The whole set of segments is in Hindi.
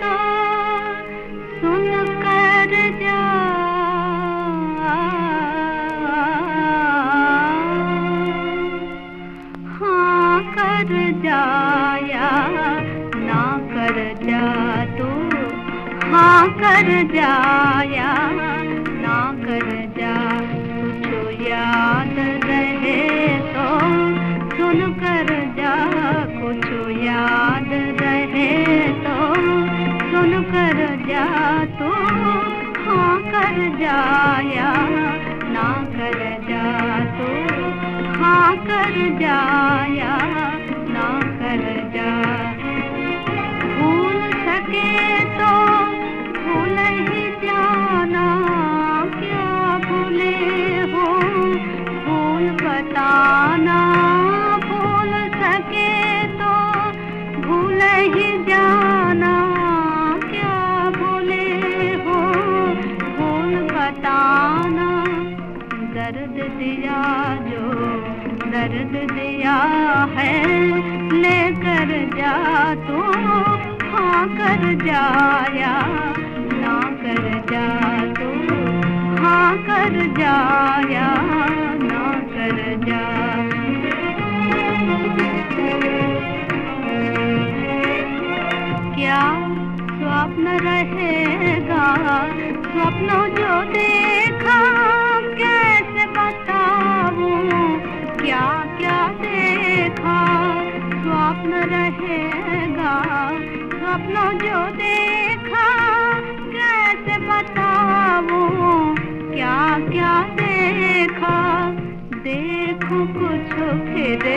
तो सुन कर जा। हाँ, कर जाया ना कर जा तू। हाँ कर जाया। जाया, ना कर जा तू हाँ कर जाया, ना कर जा। भूल सके तो भूल ही जाना, क्या भूले हो, भूल बताना। बताना दर्द दिया जो दर्द दिया है, लेकर जा तू हाँ कर जाया, ना कर जा तू हाँ कर जाया, ना कर जा। क्या स्वप्न रहेगा? स्वप्न जो देखा कैसे बताऊँ? क्या क्या देखा? स्वप्न रहेगा। स्वप्न जो देखा कैसे बताऊँ? क्या क्या देखा? देखो कुछ फिर।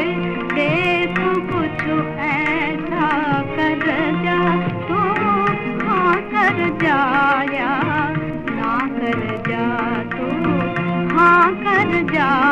जा तू हाँ कर जाया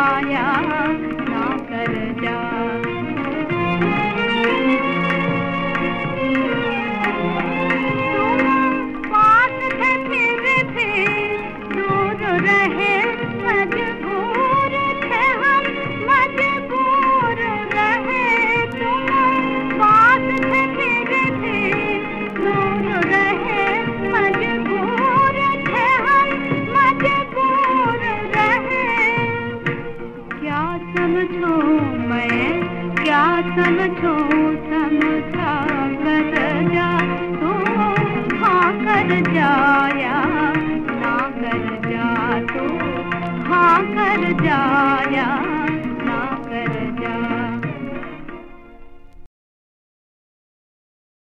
समझो समझा कर जा, तू हाँ कर जाया ना कर जा तू हाँ कर जाया।